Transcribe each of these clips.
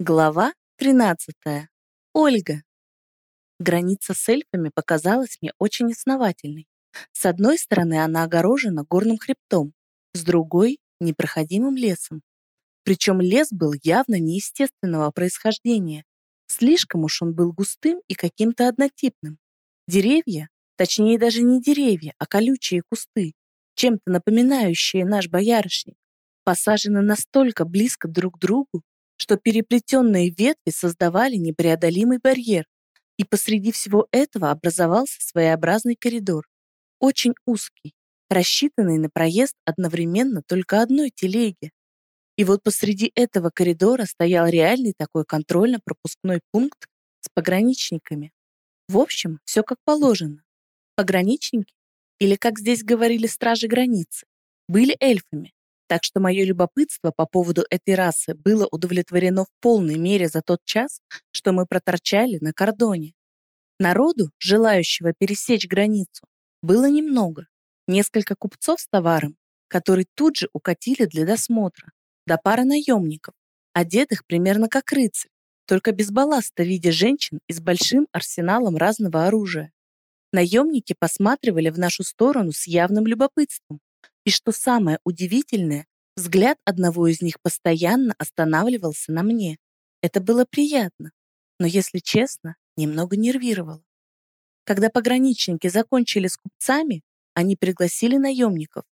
Глава 13. Ольга. Граница с эльфами показалась мне очень основательной. С одной стороны, она огорожена горным хребтом, с другой — непроходимым лесом. Причем лес был явно неестественного происхождения. Слишком уж он был густым и каким-то однотипным. Деревья, точнее даже не деревья, а колючие кусты, чем-то напоминающие наш боярышник, посажены настолько близко друг к другу, что переплетенные ветви создавали непреодолимый барьер, и посреди всего этого образовался своеобразный коридор, очень узкий, рассчитанный на проезд одновременно только одной телеги. И вот посреди этого коридора стоял реальный такой контрольно-пропускной пункт с пограничниками. В общем, все как положено. Пограничники, или, как здесь говорили стражи границы, были эльфами, так что мое любопытство по поводу этой расы было удовлетворено в полной мере за тот час, что мы проторчали на кордоне. Народу, желающего пересечь границу, было немного. Несколько купцов с товаром, которые тут же укатили для досмотра, да пара наемников, одетых примерно как рыцарь, только без балласта в виде женщин и с большим арсеналом разного оружия. Наемники посматривали в нашу сторону с явным любопытством, и что самое удивительное, взгляд одного из них постоянно останавливался на мне. Это было приятно, но, если честно, немного нервировало. Когда пограничники закончили с купцами, они пригласили наемников.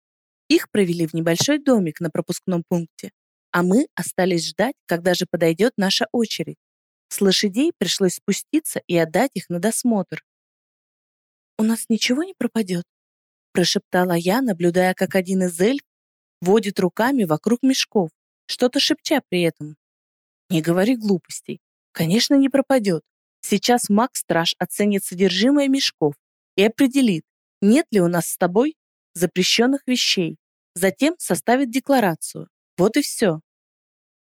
Их провели в небольшой домик на пропускном пункте, а мы остались ждать, когда же подойдет наша очередь. С лошадей пришлось спуститься и отдать их на досмотр. «У нас ничего не пропадет?» Прошептала я, наблюдая, как один из эльф водит руками вокруг мешков, что-то шепча при этом. Не говори глупостей. Конечно, не пропадет. Сейчас маг-страж оценит содержимое мешков и определит, нет ли у нас с тобой запрещенных вещей. Затем составит декларацию. Вот и все.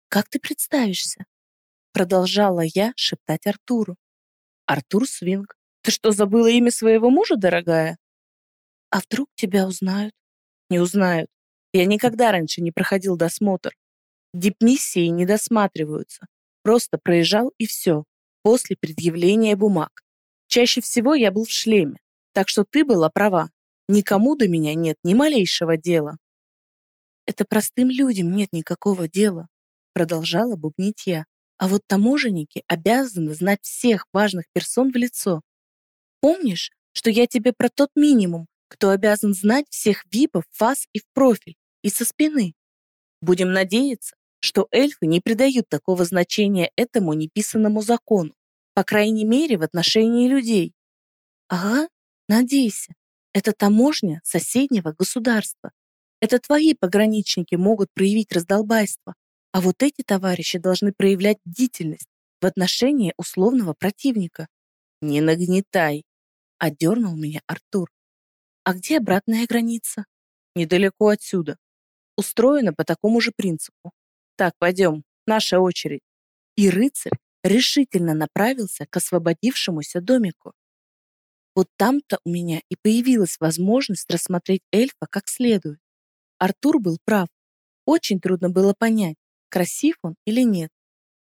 «Как ты представишься?» Продолжала я шептать Артуру. «Артур Свинг. Ты что, забыла имя своего мужа, дорогая?» А вдруг тебя узнают? Не узнают. Я никогда раньше не проходил досмотр. Дипмиссии не досматриваются. Просто проезжал и все, после предъявления бумаг. Чаще всего я был в шлеме, так что ты была права. Никому до меня нет ни малейшего дела. Это простым людям нет никакого дела, продолжала бубнить я. А вот таможенники обязаны знать всех важных персон в лицо. Помнишь, что я тебе про тот минимум, кто обязан знать всех випов, фас и в профиль, и со спины. Будем надеяться, что эльфы не придают такого значения этому неписанному закону, по крайней мере, в отношении людей. Ага, надейся. Это таможня соседнего государства. Это твои пограничники могут проявить раздолбайство, а вот эти товарищи должны проявлять бдительность в отношении условного противника. Не нагнетай, одернул меня Артур. А где обратная граница? Недалеко отсюда. Устроено по такому же принципу. Так, пойдем, наша очередь. И рыцарь решительно направился к освободившемуся домику. Вот там-то у меня и появилась возможность рассмотреть эльфа как следует. Артур был прав. Очень трудно было понять, красив он или нет.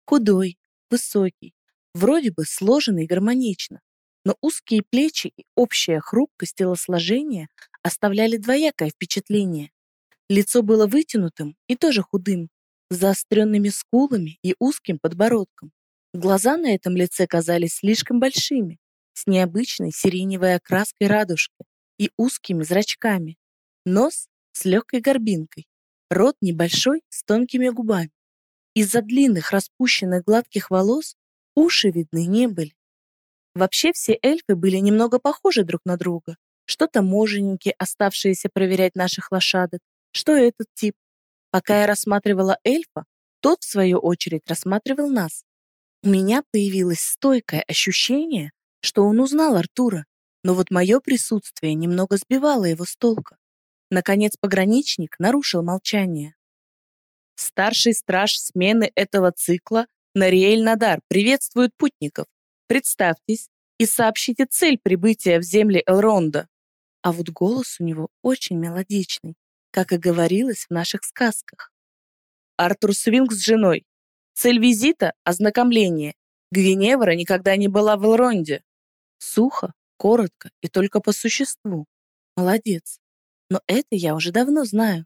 Худой, высокий, вроде бы сложенный гармонично, но узкие плечи и общая хрупкость телосложения оставляли двоякое впечатление. Лицо было вытянутым и тоже худым, с заостренными скулами и узким подбородком. Глаза на этом лице казались слишком большими, с необычной сиреневой окраской радужки и узкими зрачками. Нос с легкой горбинкой, рот небольшой с тонкими губами. Из-за длинных распущенных гладких волос уши видны не были. Вообще все эльфы были немного похожи друг на друга. Что таможенники, оставшиеся проверять наших лошадок, что этот тип. Пока я рассматривала эльфа, тот, в свою очередь, рассматривал нас. У меня появилось стойкое ощущение, что он узнал Артура, но вот мое присутствие немного сбивало его с толка. Наконец пограничник нарушил молчание. Старший страж смены этого цикла Нариэль Надар приветствует путников. Представьтесь и сообщите цель прибытия в земли Элронда. А вот голос у него очень мелодичный, как и говорилось в наших сказках. Артур Свинг с женой. Цель визита — ознакомление. Гвиневра никогда не была в Элронде. Сухо, коротко и только по существу. Молодец. Но это я уже давно знаю.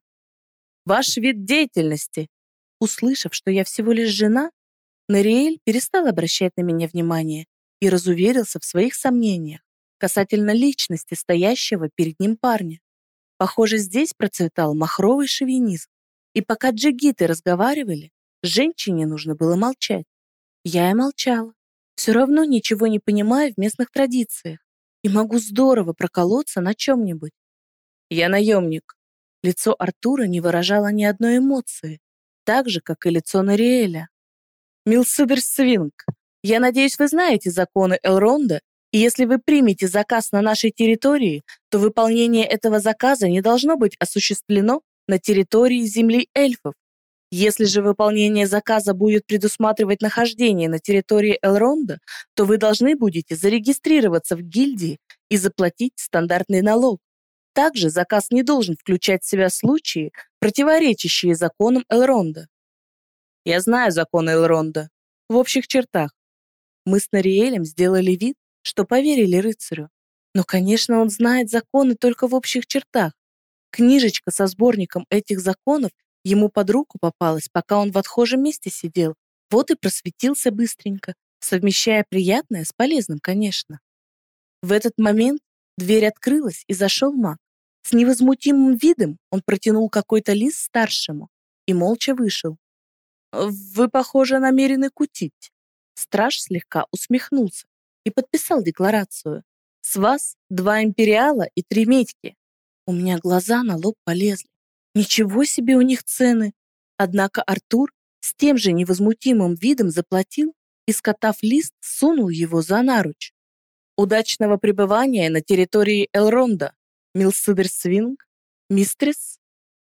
Ваш вид деятельности. Услышав, что я всего лишь жена, Нариэль перестал обращать на меня внимание и разуверился в своих сомнениях касательно личности стоящего перед ним парня. Похоже, здесь процветал махровый шовинизм. И пока джигиты разговаривали, женщине нужно было молчать. Я и молчала. Все равно ничего не понимаю в местных традициях и могу здорово проколоться на чем-нибудь. Я наемник. Лицо Артура не выражало ни одной эмоции, так же, как и лицо Нариэля. Милсидер Свинг, я надеюсь, вы знаете законы Элронда, и если вы примете заказ на нашей территории, то выполнение этого заказа не должно быть осуществлено на территории земли эльфов. Если же выполнение заказа будет предусматривать нахождение на территории Элронда, то вы должны будете зарегистрироваться в гильдии и заплатить стандартный налог. Также заказ не должен включать в себя случаи, противоречащие законам Элронда. Я знаю законы Элронда. В общих чертах. Мы с Нариэлем сделали вид, что поверили рыцарю. Но, конечно, он знает законы только в общих чертах. Книжечка со сборником этих законов ему под руку попалась, пока он в отхожем месте сидел. Вот и просветился быстренько, совмещая приятное с полезным, конечно. В этот момент дверь открылась, и зашел маг. С невозмутимым видом он протянул какой-то лист старшему и молча вышел. «Вы, похоже, намерены кутить». Страж слегка усмехнулся и подписал декларацию. «С вас два империала и три медьки». У меня глаза на лоб полезли. Ничего себе у них цены. Однако Артур с тем же невозмутимым видом заплатил и, скотав лист, сунул его за наруч. «Удачного пребывания на территории Элронда, Милсидер Свинг, мистрис».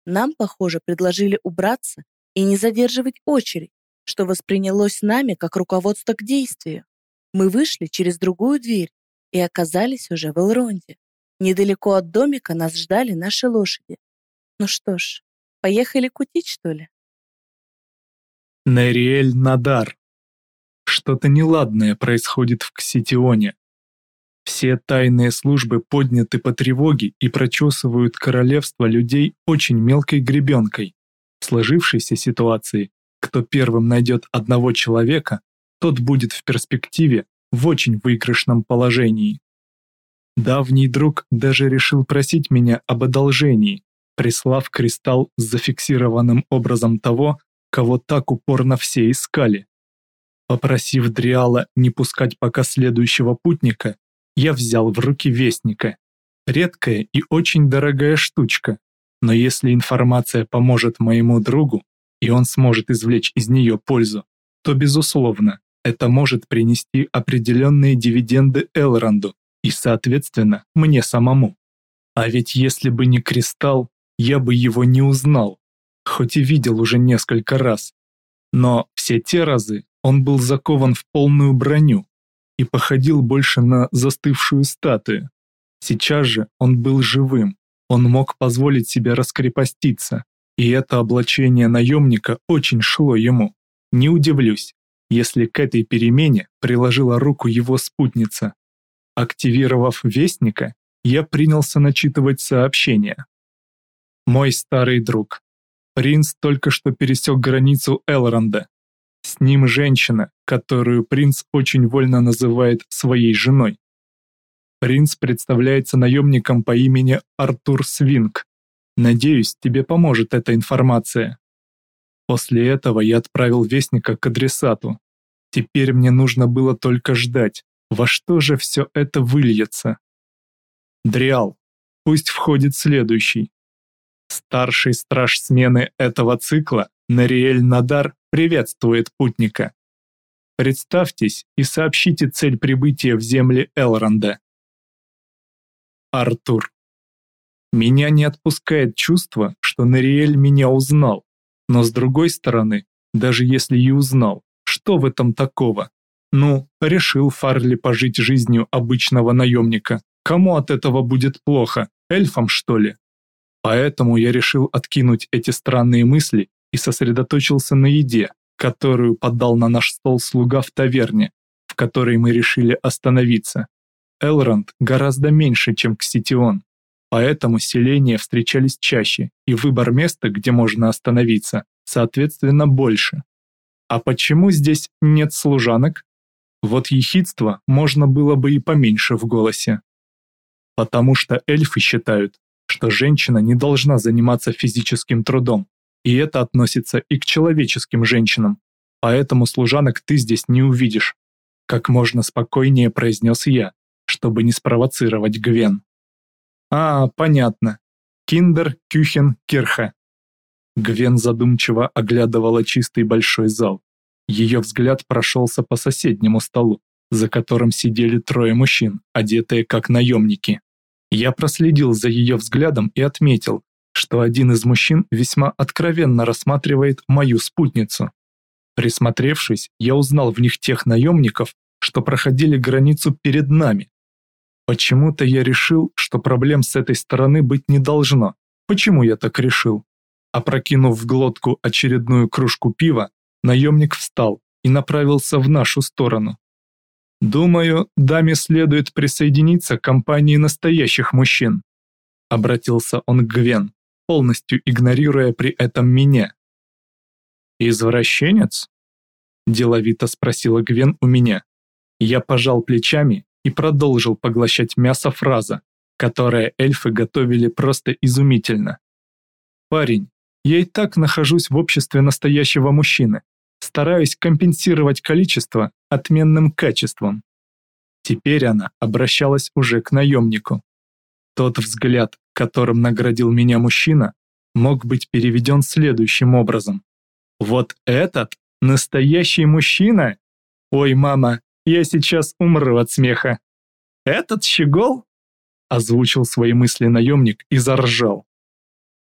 Нам, похоже, предложили убраться и не задерживать очередь, что воспринялось нами как руководство к действию. Мы вышли через другую дверь и оказались уже в Элронде. Недалеко от домика нас ждали наши лошади. Ну что ж, поехали кутить, что ли? Нериэль Надар. Что-то неладное происходит в Кситионе. Все тайные службы подняты по тревоге и прочесывают королевство людей очень мелкой гребенкой. В сложившейся ситуации, кто первым найдет одного человека, тот будет в перспективе в очень выигрышном положении. Давний друг даже решил просить меня об одолжении, прислав кристалл с зафиксированным образом того, кого так упорно все искали. Попросив Дриала не пускать пока следующего путника, я взял в руки Вестника. Редкая и очень дорогая штучка, но если информация поможет моему другу, и он сможет извлечь из нее пользу, то, безусловно, это может принести определенные дивиденды Элронду и, соответственно, мне самому. А ведь если бы не кристалл, я бы его не узнал, хоть и видел уже несколько раз. Но все те разы он был закован в полную броню и походил больше на застывшую статую. Сейчас же он был живым, он мог позволить себе раскрепоститься, и это облачение наемника очень шло ему. Не удивлюсь, если к этой перемене приложила руку его спутница. Активировав Вестника, я принялся начитывать сообщения. Мой старый друг. Принц только что пересек границу Элронда. С ним женщина, которую принц очень вольно называет своей женой. Принц представляется наемником по имени Артур Свинг. Надеюсь, тебе поможет эта информация. После этого я отправил вестника к адресату. Теперь мне нужно было только ждать, во что же все это выльется. Дриал, пусть входит следующий. Старший страж смены этого цикла, Нариэль Надар, приветствует путника. Представьтесь и сообщите цель прибытия в земли Элронда. Артур. Меня не отпускает чувство, что Нариэль меня узнал. Но с другой стороны, даже если и узнал, что в этом такого? Ну, решил Фарли пожить жизнью обычного наемника. Кому от этого будет плохо? Эльфам, что ли? Поэтому я решил откинуть эти странные мысли и сосредоточился на еде, которую подал на наш стол слуга в таверне, в которой мы решили остановиться. Элронд гораздо меньше, чем Кситион, поэтому селения встречались чаще, и выбор места, где можно остановиться, соответственно, больше. А почему здесь нет служанок? Вот ехидство можно было бы и поменьше в голосе. Потому что эльфы считают, что женщина не должна заниматься физическим трудом, и это относится и к человеческим женщинам, поэтому служанок ты здесь не увидишь. Как можно спокойнее произнес я, чтобы не спровоцировать Гвен. А, понятно. Киндер, Кюхен, Кирха. Гвен задумчиво оглядывала чистый большой зал. Ее взгляд прошелся по соседнему столу, за которым сидели трое мужчин, одетые как наемники. Я проследил за ее взглядом и отметил, что один из мужчин весьма откровенно рассматривает мою спутницу. Присмотревшись, я узнал в них тех наемников, что проходили границу перед нами. Почему-то я решил, что проблем с этой стороны быть не должно. Почему я так решил? Опрокинув в глотку очередную кружку пива, наемник встал и направился в нашу сторону. «Думаю, даме следует присоединиться к компании настоящих мужчин», обратился он к Гвен, полностью игнорируя при этом меня. «Извращенец?» деловито спросила Гвен у меня. Я пожал плечами и продолжил поглощать мясо фраза, которое эльфы готовили просто изумительно. «Парень, я и так нахожусь в обществе настоящего мужчины, стараюсь компенсировать количество отменным качеством. Теперь она обращалась уже к наемнику. Тот взгляд, которым наградил меня мужчина, мог быть переведен следующим образом. «Вот этот настоящий мужчина? Ой, мама, я сейчас умру от смеха. Этот щегол?» Озвучил свои мысли наемник и заржал.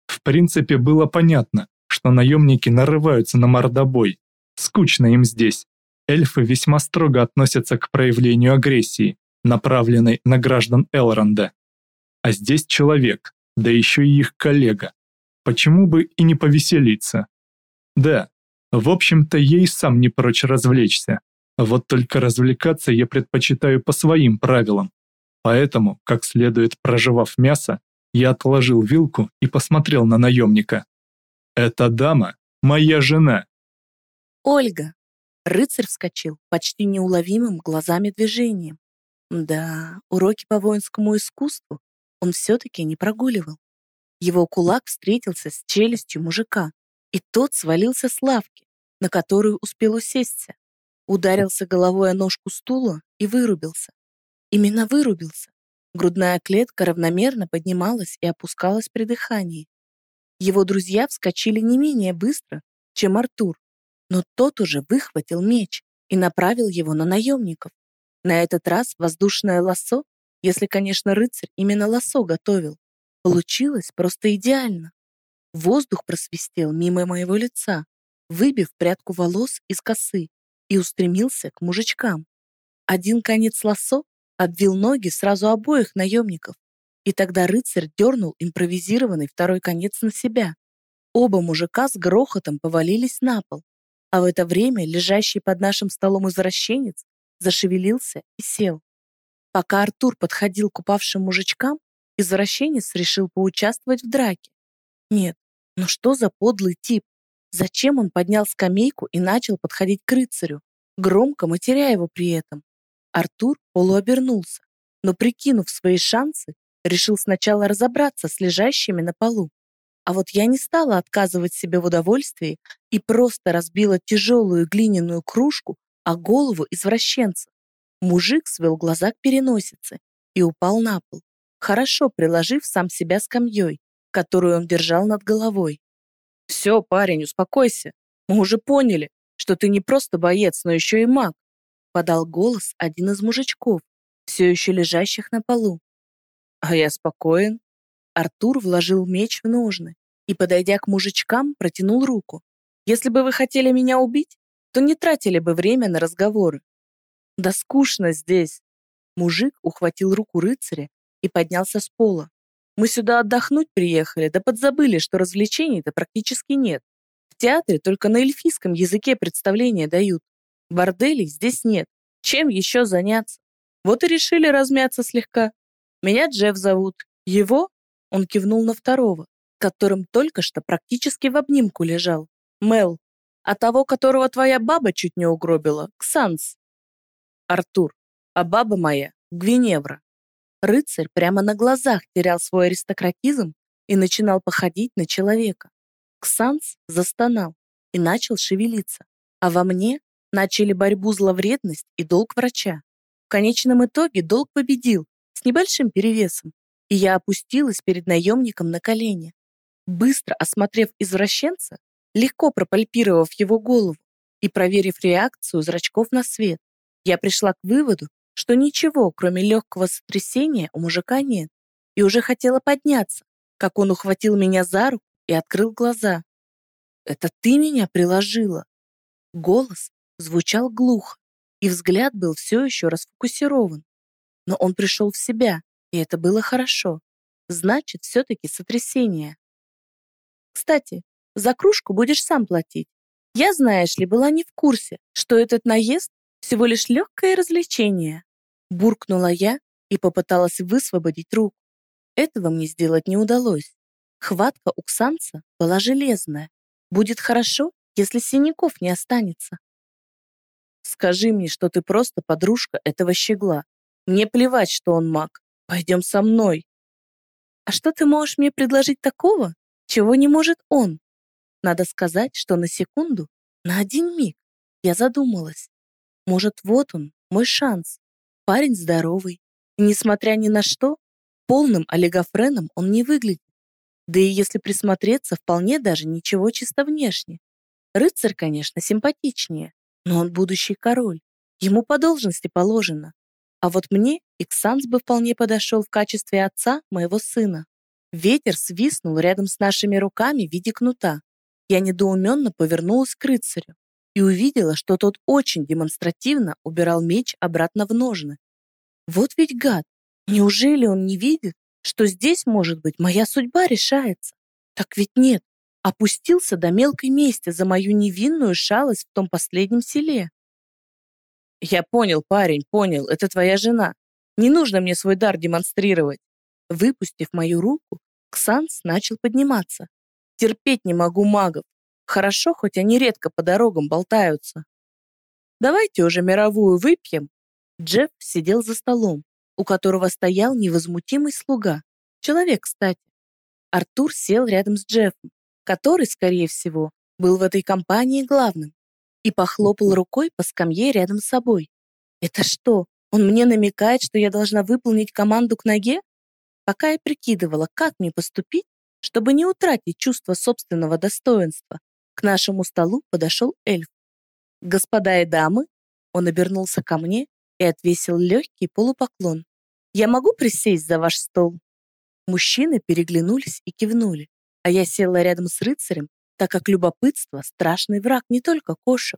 В принципе, было понятно, что наемники нарываются на мордобой, Скучно им здесь. Эльфы весьма строго относятся к проявлению агрессии, направленной на граждан Элронда. А здесь человек, да еще и их коллега. Почему бы и не повеселиться? Да, в общем-то, ей сам не прочь развлечься. Вот только развлекаться я предпочитаю по своим правилам. Поэтому, как следует проживав мясо, я отложил вилку и посмотрел на наемника. «Эта дама – моя жена, Ольга!» Рыцарь вскочил почти неуловимым глазами движением. Да, уроки по воинскому искусству он все-таки не прогуливал. Его кулак встретился с челюстью мужика, и тот свалился с лавки, на которую успел усесться. Ударился головой о ножку стула и вырубился. Именно вырубился. Грудная клетка равномерно поднималась и опускалась при дыхании. Его друзья вскочили не менее быстро, чем Артур, но тот уже выхватил меч и направил его на наемников. На этот раз воздушное лассо, если, конечно, рыцарь именно лассо готовил, получилось просто идеально. Воздух просвистел мимо моего лица, выбив прядку волос из косы и устремился к мужичкам. Один конец лассо обвил ноги сразу обоих наемников, и тогда рыцарь дернул импровизированный второй конец на себя. Оба мужика с грохотом повалились на пол, а в это время лежащий под нашим столом извращенец зашевелился и сел. Пока Артур подходил к упавшим мужичкам, извращенец решил поучаствовать в драке. Нет, ну что за подлый тип? Зачем он поднял скамейку и начал подходить к рыцарю, громко матеря его при этом? Артур полуобернулся, но, прикинув свои шансы, решил сначала разобраться с лежащими на полу. А вот я не стала отказывать себе в удовольствии и просто разбила тяжелую глиняную кружку о голову извращенца. Мужик свел глаза к переносице и упал на пол, хорошо приложив сам себя скамьей, которую он держал над головой. «Все, парень, успокойся. Мы уже поняли, что ты не просто боец, но еще и маг», подал голос один из мужичков, все еще лежащих на полу. «А я спокоен», Артур вложил меч в ножны и, подойдя к мужичкам, протянул руку. «Если бы вы хотели меня убить, то не тратили бы время на разговоры». «Да скучно здесь!» Мужик ухватил руку рыцаря и поднялся с пола. «Мы сюда отдохнуть приехали, да подзабыли, что развлечений-то практически нет. В театре только на эльфийском языке представления дают. Борделей здесь нет. Чем еще заняться? Вот и решили размяться слегка. Меня Джефф зовут. Его, он кивнул на второго, которым только что практически в обнимку лежал. Мел. А того, которого твоя баба чуть не угробила, Ксанс. Артур. А баба моя Гвиневра. Рыцарь прямо на глазах терял свой аристократизм и начинал походить на человека. Ксанс застонал и начал шевелиться, а во мне начали борьбу зловредность и долг врача. В конечном итоге долг победил с небольшим перевесом, и я опустилась перед наемником на колени. Быстро осмотрев извращенца, легко пропальпировав его голову и проверив реакцию зрачков на свет, я пришла к выводу, что ничего, кроме легкого сотрясения, у мужика нет, и уже хотела подняться, как он ухватил меня за руку и открыл глаза. «Это ты меня приложила?» Голос звучал глухо, и взгляд был все еще расфокусирован. Но он пришел в себя, и это было хорошо. Значит, все-таки сотрясение. Кстати, за кружку будешь сам платить. Я, знаешь ли, была не в курсе, что этот наезд всего лишь легкое развлечение. Буркнула я и попыталась высвободить руку. Этого мне сделать не удалось. Хватка у Ксанца была железная. Будет хорошо, если синяков не останется. Скажи мне, что ты просто подружка этого щегла. Мне плевать, что он маг. Пойдем со мной. А что ты можешь мне предложить такого, чего не может он? Надо сказать, что на секунду, на один миг, я задумалась. Может, вот он, мой шанс. Парень здоровый. Несмотря ни на что, полным олигофреном он не выглядит. Да и если присмотреться, вполне даже ничего чисто внешне. Рыцарь, конечно, симпатичнее, но он будущий король. Ему по должности положено. А вот мне Иксанс бы вполне подошел в качестве отца моего сына. Ветер свистнул рядом с нашими руками в виде кнута. Я недоуменно повернулась к рыцарю и увидела, что тот очень демонстративно убирал меч обратно в ножны. Вот ведь гад! Неужели он не видит, что здесь, может быть, моя судьба решается? Так ведь нет, опустился до мелкой мести за мою невинную шалость в том последнем селе. Я понял, парень, понял, это твоя жена. Не нужно мне свой дар демонстрировать. Выпустив мою руку, Ксанс начал подниматься. Терпеть не могу магов. Хорошо, хоть они редко по дорогам болтаются. Давайте уже мировую выпьем. Джефф сидел за столом, у которого стоял невозмутимый слуга. Человек, кстати. Артур сел рядом с Джеффом, который, скорее всего, был в этой компании главным, и похлопал рукой по скамье рядом с собой. «Это что, он мне намекает, что я должна выполнить команду к ноге?» Пока я прикидывала, как мне поступить, чтобы не утратить чувство собственного достоинства, к нашему столу подошел эльф. «Господа и дамы!» Он обернулся ко мне и отвесил легкий полупоклон. «Я могу присесть за ваш стол?» Мужчины переглянулись и кивнули а я села рядом с рыцарем, так как любопытство — страшный враг не только кошек.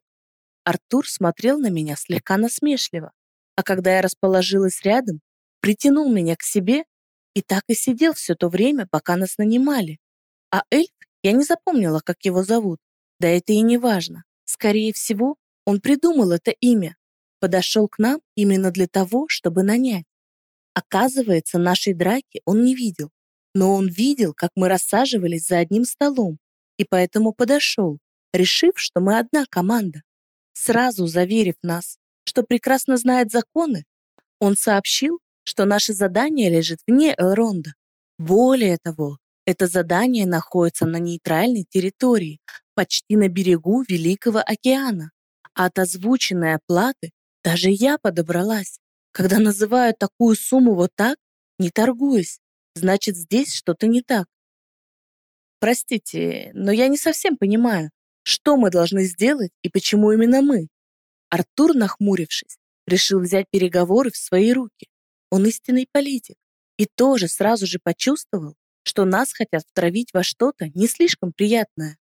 Артур смотрел на меня слегка насмешливо, а когда я расположилась рядом, притянул меня к себе и так и сидел все то время, пока нас нанимали. А эльф, я не запомнила, как его зовут, да это и не важно. Скорее всего, он придумал это имя, подошел к нам именно для того, чтобы нанять. Оказывается, нашей драки он не видел, но он видел, как мы рассаживались за одним столом, и поэтому подошел, решив, что мы одна команда. Сразу заверив нас, что прекрасно знает законы, он сообщил, что наше задание лежит вне Элронда. Более того, это задание находится на нейтральной территории, почти на берегу Великого океана. А от озвученной оплаты даже я подобралась. Когда называют такую сумму вот так, не торгуясь, Значит, здесь что-то не так. Простите, но я не совсем понимаю, что мы должны сделать и почему именно мы. Артур, нахмурившись, решил взять переговоры в свои руки. Он истинный политик и тоже сразу же почувствовал, что нас хотят втравить во что-то не слишком приятное.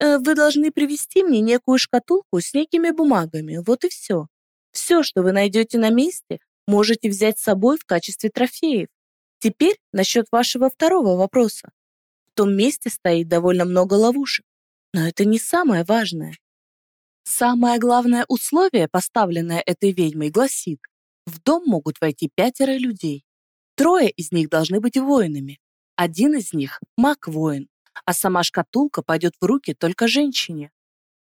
«Э, «Вы должны привезти мне некую шкатулку с некими бумагами, вот и все. Все, что вы найдете на месте, можете взять с собой в качестве трофеев. Теперь насчет вашего второго вопроса. В том месте стоит довольно много ловушек. Но это не самое важное. Самое главное условие, поставленное этой ведьмой, гласит, в дом могут войти пятеро людей. Трое из них должны быть воинами. Один из них – маг-воин, а сама шкатулка пойдет в руки только женщине.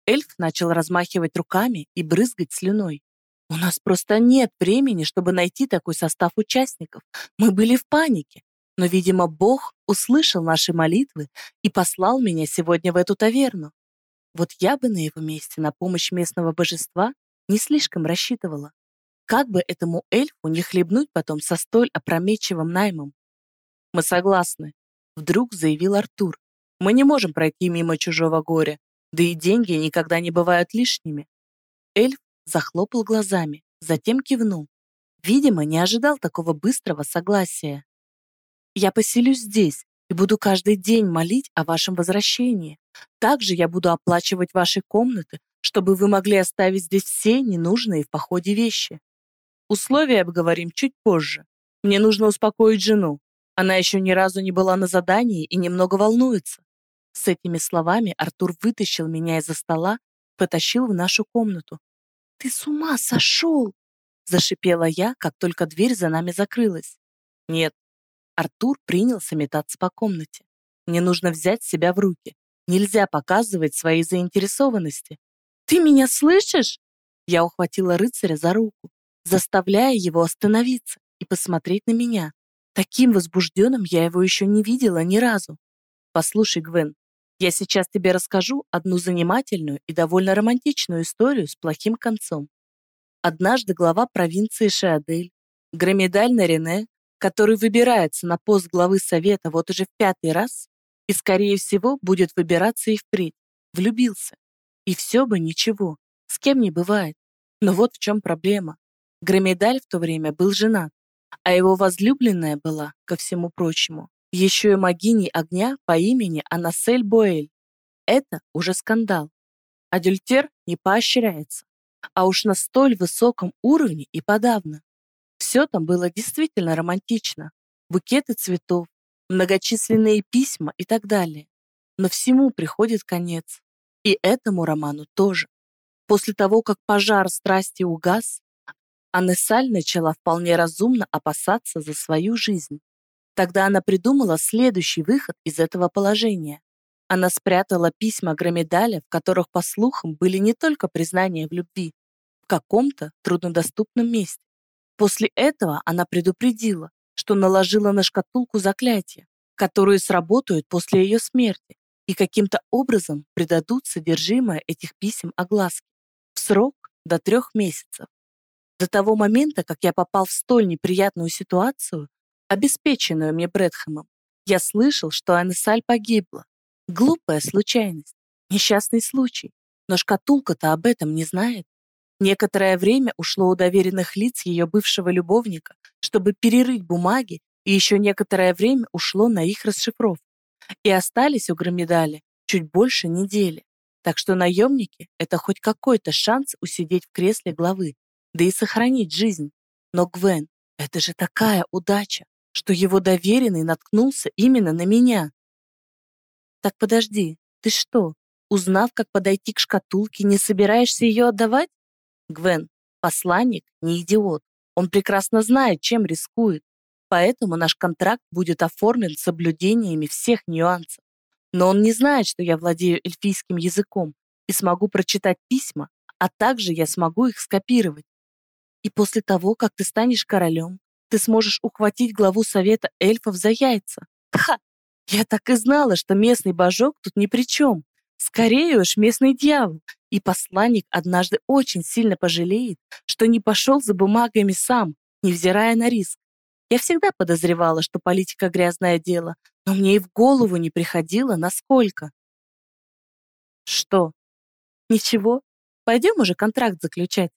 Эльф начал размахивать руками и брызгать слюной. У нас просто нет времени, чтобы найти такой состав участников. Мы были в панике. Но, видимо, Бог услышал наши молитвы и послал меня сегодня в эту таверну. Вот я бы на его месте на помощь местного божества не слишком рассчитывала. Как бы этому эльфу не хлебнуть потом со столь опрометчивым наймом? Мы согласны, вдруг заявил Артур. Мы не можем пройти мимо чужого горя, да и деньги никогда не бывают лишними. Эльф захлопал глазами, затем кивнул. Видимо, не ожидал такого быстрого согласия. «Я поселюсь здесь и буду каждый день молить о вашем возвращении. Также я буду оплачивать ваши комнаты, чтобы вы могли оставить здесь все ненужные в походе вещи. Условия обговорим чуть позже. Мне нужно успокоить жену. Она еще ни разу не была на задании и немного волнуется. С этими словами Артур вытащил меня из-за стола, потащил в нашу комнату. «Ты с ума сошел!» Зашипела я, как только дверь за нами закрылась. «Нет». Артур принялся метаться по комнате. «Мне нужно взять себя в руки. Нельзя показывать свои заинтересованности. Ты меня слышишь?» Я ухватила рыцаря за руку, заставляя его остановиться и посмотреть на меня. Таким возбужденным я его еще не видела ни разу. «Послушай, Гвен, я сейчас тебе расскажу одну занимательную и довольно романтичную историю с плохим концом. Однажды глава провинции Шиадель, Громедаль Нарине, который выбирается на пост главы совета вот уже в пятый раз и, скорее всего, будет выбираться и впредь, влюбился. И все бы ничего, с кем не бывает. Но вот в чем проблема. Громедаль в то время был женат, а его возлюбленная была, ко всему прочему, еще и магиней огня по имени Анасель Боэль. Это уже скандал. Адюльтер не поощряется, а уж на столь высоком уровне и подавно. Все там было действительно романтично. Букеты цветов, многочисленные письма и так далее. Но всему приходит конец. И этому роману тоже. После того, как пожар страсти угас, Анессаль начала вполне разумно опасаться за свою жизнь. Тогда она придумала следующий выход из этого положения. Она спрятала письма Громедаля, в которых, по слухам, были не только признания в любви, в каком-то труднодоступном месте. После этого она предупредила, что наложила на шкатулку заклятия, которые сработают после ее смерти и каким-то образом придадут содержимое этих писем огласке в срок до трех месяцев. До того момента, как я попал в столь неприятную ситуацию, обеспеченную мне Брэдхэмом, я слышал, что Анессаль погибла. Глупая случайность, несчастный случай. Но шкатулка-то об этом не знает. Некоторое время ушло у доверенных лиц ее бывшего любовника, чтобы перерыть бумаги, и еще некоторое время ушло на их расшифровку. И остались у Громедали чуть больше недели. Так что наемники — это хоть какой-то шанс усидеть в кресле главы, да и сохранить жизнь. Но, Гвен, это же такая удача! Что его доверенный наткнулся именно на меня. Так подожди, ты что, узнав, как подойти к шкатулке, не собираешься ее отдавать? Гвен, посланник не идиот. Он прекрасно знает, чем рискует. Поэтому наш контракт будет оформлен с соблюдениями всех нюансов. Но он не знает, что я владею эльфийским языком и смогу прочитать письма, а также я смогу их скопировать. И после того, как ты станешь королем, ты сможешь ухватить главу совета эльфов за яйца. Ха! Я так и знала, что местный божок тут ни при чем. Скорее уж местный дьявол. И посланник однажды очень сильно пожалеет, что не пошел за бумагами сам, невзирая на риск. Я всегда подозревала, что политика грязное дело, но мне и в голову не приходило, насколько. Что? Ничего? Пойдем уже контракт заключать.